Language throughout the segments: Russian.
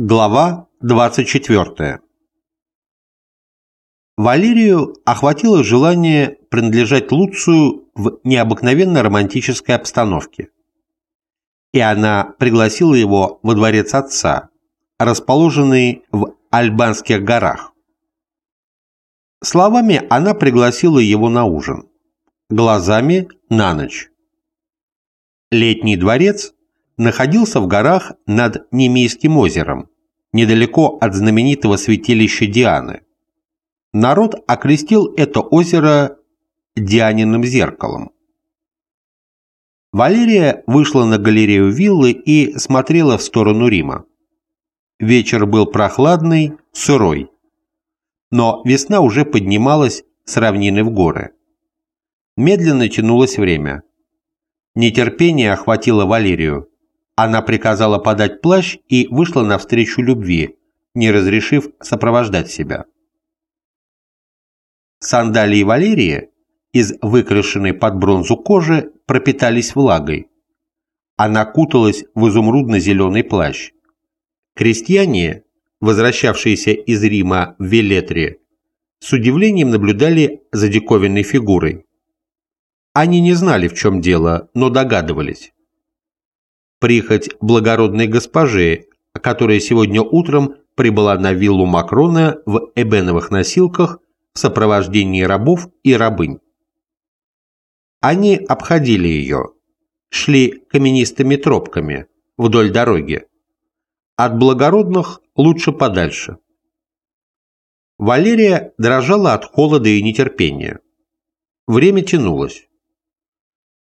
Глава 24. Валерию охватило желание принадлежать Луцию в необыкновенно романтической обстановке. И она пригласила его во дворец отца, расположенный в Альбанских горах. Словами она пригласила его на ужин, глазами на ночь. Летний дворец находился в горах над Немейским озером, недалеко от знаменитого святилища Дианы. Народ окрестил это озеро Дианиным зеркалом. Валерия вышла на галерею виллы и смотрела в сторону Рима. Вечер был прохладный, сырой. Но весна уже поднималась с равнины в горы. Медленно тянулось время. Нетерпение охватило Валерию. Она приказала подать плащ и вышла навстречу любви, не разрешив сопровождать себя. Сандалии Валерии из выкрашенной под бронзу кожи пропитались влагой. Она куталась в изумрудно-зеленый плащ. Крестьяне, возвращавшиеся из Рима в Велетре, с удивлением наблюдали за диковинной фигурой. Они не знали, в чем дело, но догадывались прихоть благородной госпожи, которая сегодня утром прибыла на виллу Макрона в эбеновых носилках в сопровождении рабов и рабынь. Они обходили ее, шли каменистыми тропками вдоль дороги. От благородных лучше подальше. Валерия дрожала от холода и нетерпения. Время тянулось.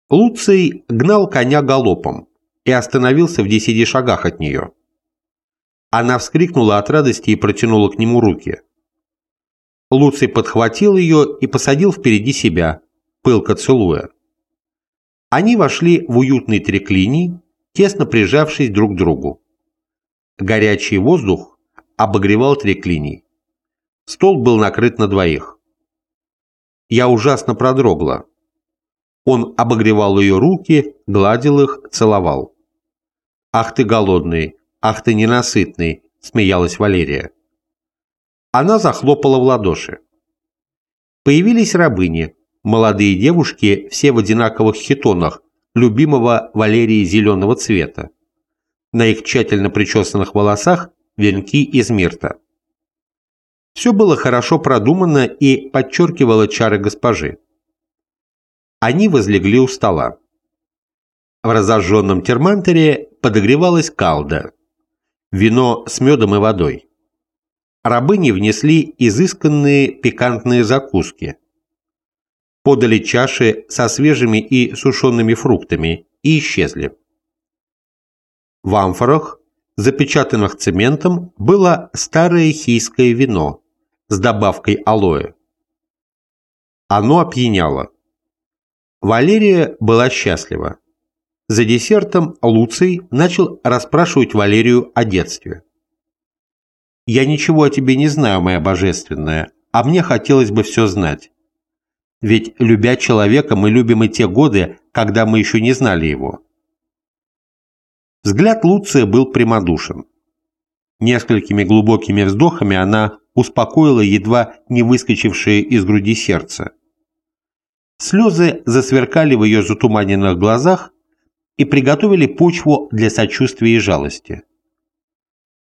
Луций гнал коня галопом и остановился в десяти шагах от нее. Она вскрикнула от радости и протянула к нему руки. Луций подхватил ее и посадил впереди себя, пылко целуя. Они вошли в уютный треклиний, тесно прижавшись друг к другу. Горячий воздух обогревал треклиний. Стол был накрыт на двоих. Я ужасно продрогла. Он обогревал ее руки, гладил их, целовал. «Ах ты голодный! Ах ты ненасытный!» – смеялась Валерия. Она захлопала в ладоши. Появились рабыни, молодые девушки, все в одинаковых хитонах, любимого Валерии зеленого цвета. На их тщательно причесанных волосах венки из мирта. Все было хорошо продумано и подчеркивало чары госпожи. Они возлегли у стола. В разожженном термантере подогревалась калда, вино с медом и водой. Рабыни внесли изысканные пикантные закуски. Подали чаши со свежими и сушеными фруктами и исчезли. В амфорах, запечатанных цементом, было старое хийское вино с добавкой алоэ. Оно опьяняло. Валерия была счастлива. За десертом Луций начал расспрашивать Валерию о детстве. «Я ничего о тебе не знаю, моя божественная, а мне хотелось бы все знать. Ведь, любя человека, мы любим и те годы, когда мы еще не знали его». Взгляд Луция был прямодушен. Несколькими глубокими вздохами она успокоила едва не выскочившее из груди сердце. Слезы засверкали в ее затуманенных глазах, и приготовили почву для сочувствия и жалости.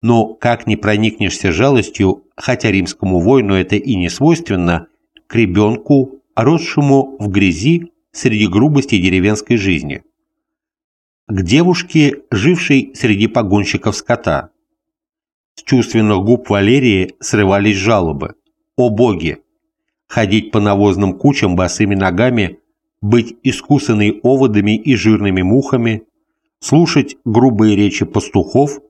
Но как не проникнешься жалостью, хотя римскому воину это и не свойственно, к ребенку, росшему в грязи среди грубости деревенской жизни, к девушке, жившей среди погонщиков скота. С чувственных губ Валерии срывались жалобы. «О боги! Ходить по навозным кучам босыми ногами быть искусанной оводами и жирными мухами, слушать грубые речи пастухов,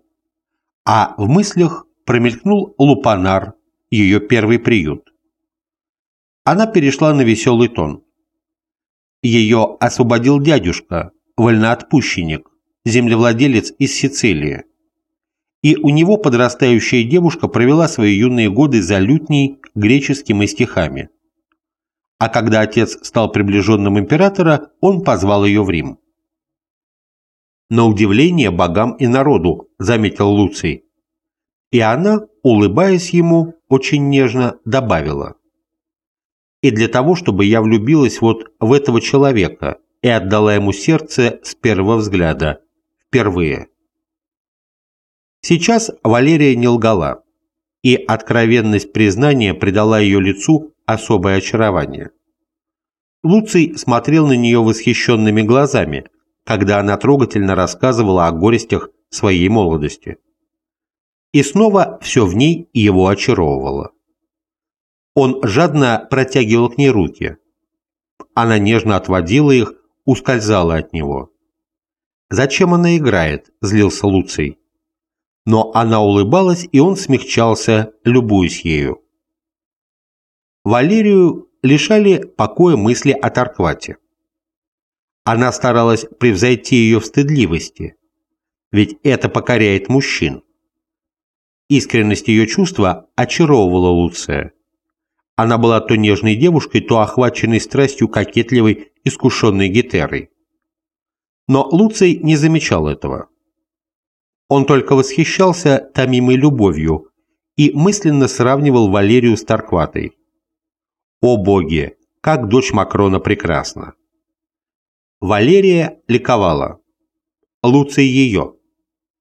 а в мыслях промелькнул лупанар, ее первый приют. Она перешла на веселый тон. Ее освободил дядюшка, вольноотпущенник, землевладелец из Сицилии. И у него подрастающая девушка провела свои юные годы за лютней, греческим и стихами а когда отец стал приближенным императора, он позвал ее в Рим. «На удивление богам и народу», – заметил Луций. И она, улыбаясь ему, очень нежно добавила. «И для того, чтобы я влюбилась вот в этого человека и отдала ему сердце с первого взгляда, впервые». Сейчас Валерия не лгала, и откровенность признания придала ее лицу особое очарование. Луций смотрел на нее восхищенными глазами, когда она трогательно рассказывала о горестях своей молодости. И снова все в ней его очаровывало. Он жадно протягивал к ней руки. Она нежно отводила их, ускользала от него. «Зачем она играет?» – злился Луций. Но она улыбалась, и он смягчался, любуясь ею. Валерию лишали покоя мысли о Тарквате. Она старалась превзойти ее в стыдливости, ведь это покоряет мужчин. Искренность ее чувства очаровывала Луция. Она была то нежной девушкой, то охваченной страстью кокетливой, искушенной гитерой. Но Луций не замечал этого. Он только восхищался томимой любовью и мысленно сравнивал Валерию с Таркватой. О боги, как дочь Макрона прекрасна! Валерия ликовала. Луций ее.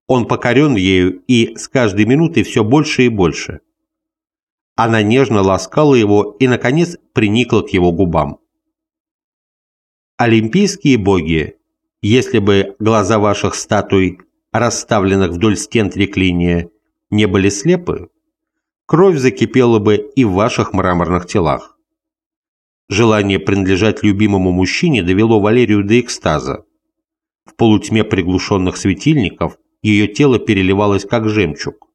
Он покорен ею и с каждой минутой все больше и больше. Она нежно ласкала его и, наконец, приникла к его губам. Олимпийские боги, если бы глаза ваших статуй, расставленных вдоль стен треклиния, не были слепы, кровь закипела бы и в ваших мраморных телах. Желание принадлежать любимому мужчине довело Валерию до экстаза. В полутьме приглушенных светильников ее тело переливалось как жемчуг.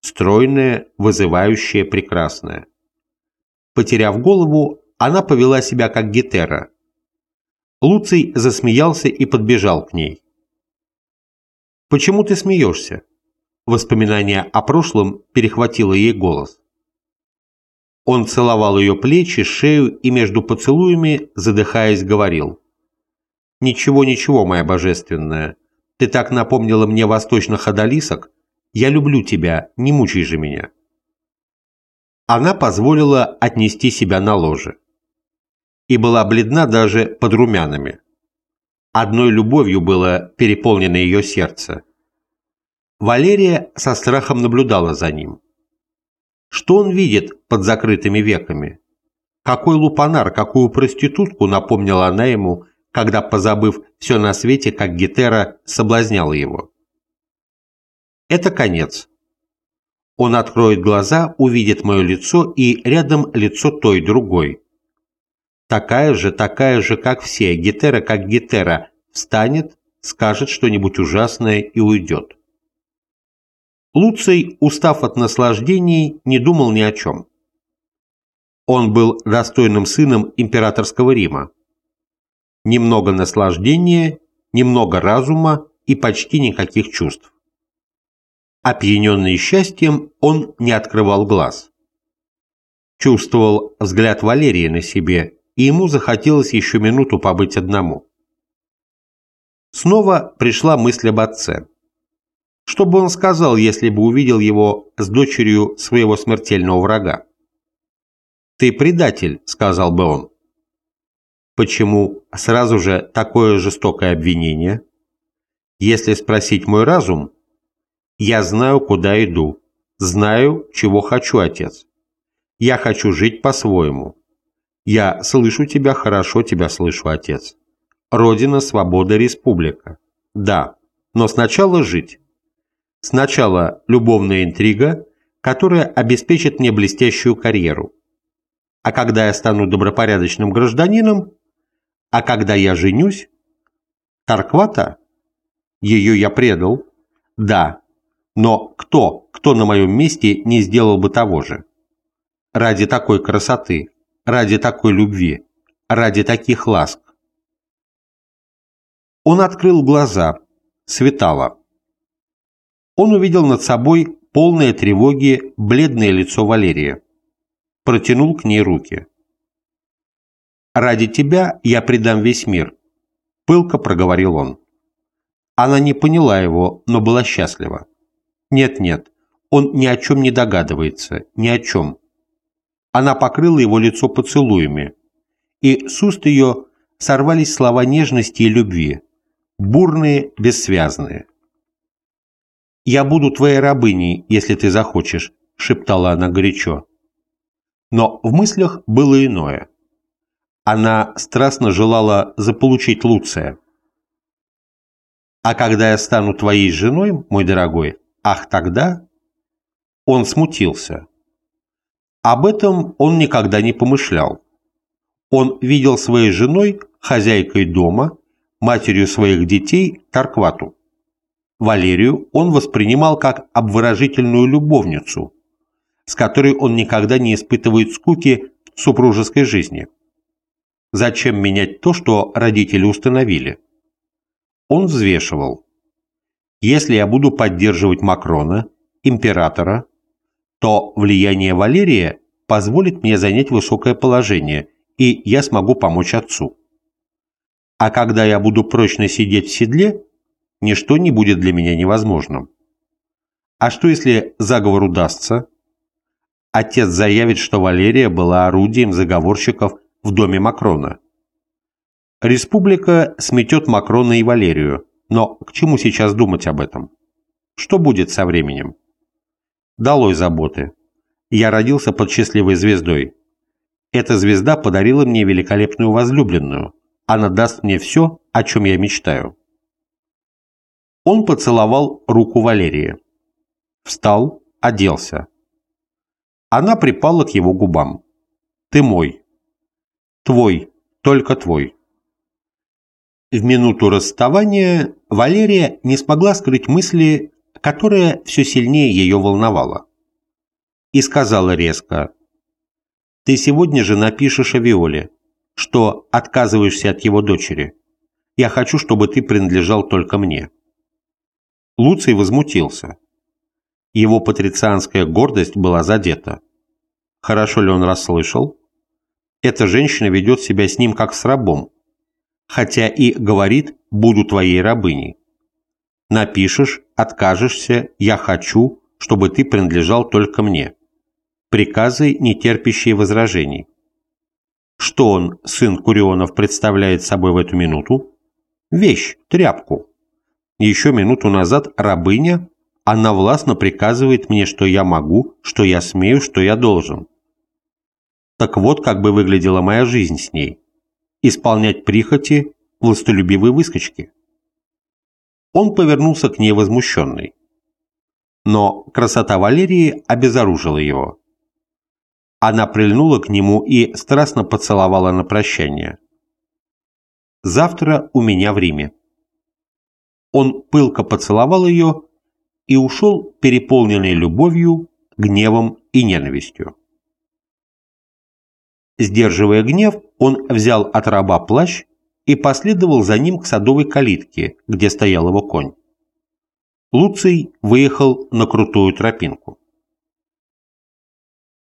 Стройное, вызывающее, прекрасное. Потеряв голову, она повела себя как гетера. Луций засмеялся и подбежал к ней. «Почему ты смеешься?» Воспоминание о прошлом перехватило ей голос. Он целовал ее плечи, шею и между поцелуями, задыхаясь, говорил. «Ничего, ничего, моя божественная. Ты так напомнила мне восточных одолисок. Я люблю тебя, не мучай же меня». Она позволила отнести себя на ложе. И была бледна даже под румянами. Одной любовью было переполнено ее сердце. Валерия со страхом наблюдала за ним. Что он видит под закрытыми веками? Какой лупанар, какую проститутку напомнила она ему, когда, позабыв все на свете, как Гетера соблазняла его? Это конец. Он откроет глаза, увидит мое лицо и рядом лицо той другой. Такая же, такая же, как все, Гетера как Гетера, встанет, скажет что-нибудь ужасное и уйдет. Луций, устав от наслаждений, не думал ни о чем. Он был достойным сыном императорского Рима. Немного наслаждения, немного разума и почти никаких чувств. Опьяненный счастьем, он не открывал глаз. Чувствовал взгляд Валерии на себе, и ему захотелось еще минуту побыть одному. Снова пришла мысль об отце. Что бы он сказал, если бы увидел его с дочерью своего смертельного врага? «Ты предатель», — сказал бы он. Почему сразу же такое жестокое обвинение? Если спросить мой разум, я знаю, куда иду, знаю, чего хочу, отец. Я хочу жить по-своему. Я слышу тебя, хорошо тебя слышу, отец. Родина, свобода, республика. Да, но сначала жить. Сначала любовная интрига, которая обеспечит мне блестящую карьеру. А когда я стану добропорядочным гражданином, а когда я женюсь, Тарквата? Ее я предал. Да, но кто, кто на моем месте не сделал бы того же? Ради такой красоты, ради такой любви, ради таких ласк. Он открыл глаза. Светало он увидел над собой полное тревоги бледное лицо Валерия. Протянул к ней руки. «Ради тебя я предам весь мир», – пылко проговорил он. Она не поняла его, но была счастлива. Нет-нет, Он ни о чем не догадывается, ни о чем. Она покрыла его лицо поцелуями, и с уст ее сорвались слова нежности и любви, бурные, бессвязные. «Я буду твоей рабыней, если ты захочешь», — шептала она горячо. Но в мыслях было иное. Она страстно желала заполучить Луция. «А когда я стану твоей женой, мой дорогой, ах, тогда...» Он смутился. Об этом он никогда не помышлял. Он видел своей женой, хозяйкой дома, матерью своих детей Тарквату. Валерию он воспринимал как обворожительную любовницу, с которой он никогда не испытывает скуки в супружеской жизни. Зачем менять то, что родители установили? Он взвешивал. Если я буду поддерживать Макрона, императора, то влияние Валерия позволит мне занять высокое положение, и я смогу помочь отцу. А когда я буду прочно сидеть в седле, ничто не будет для меня невозможным. А что если заговор удастся? Отец заявит, что Валерия была орудием заговорщиков в доме Макрона. Республика сметет Макрона и Валерию, но к чему сейчас думать об этом? Что будет со временем? Долой заботы. Я родился под счастливой звездой. Эта звезда подарила мне великолепную возлюбленную. Она даст мне все, о чем я мечтаю. Он поцеловал руку Валерии. Встал, оделся. Она припала к его губам. «Ты мой. Твой, только твой». В минуту расставания Валерия не смогла скрыть мысли, которая все сильнее ее волновала. И сказала резко, «Ты сегодня же напишешь о Виоле, что отказываешься от его дочери. Я хочу, чтобы ты принадлежал только мне». Луций возмутился. Его патрицианская гордость была задета. Хорошо ли он расслышал? Эта женщина ведет себя с ним как с рабом, хотя и говорит «буду твоей рабыней». Напишешь, откажешься, я хочу, чтобы ты принадлежал только мне. Приказы, не терпящие возражений. Что он, сын Курионов, представляет собой в эту минуту? Вещь, тряпку. Еще минуту назад рабыня, она властно приказывает мне, что я могу, что я смею, что я должен. Так вот, как бы выглядела моя жизнь с ней. Исполнять прихоти властолюбивой выскочки. Он повернулся к ней возмущенный. Но красота Валерии обезоружила его. Она прильнула к нему и страстно поцеловала на прощание. «Завтра у меня в Риме». Он пылко поцеловал ее и ушел переполненный любовью, гневом и ненавистью. Сдерживая гнев, он взял от раба плащ и последовал за ним к садовой калитке, где стоял его конь. Луций выехал на крутую тропинку.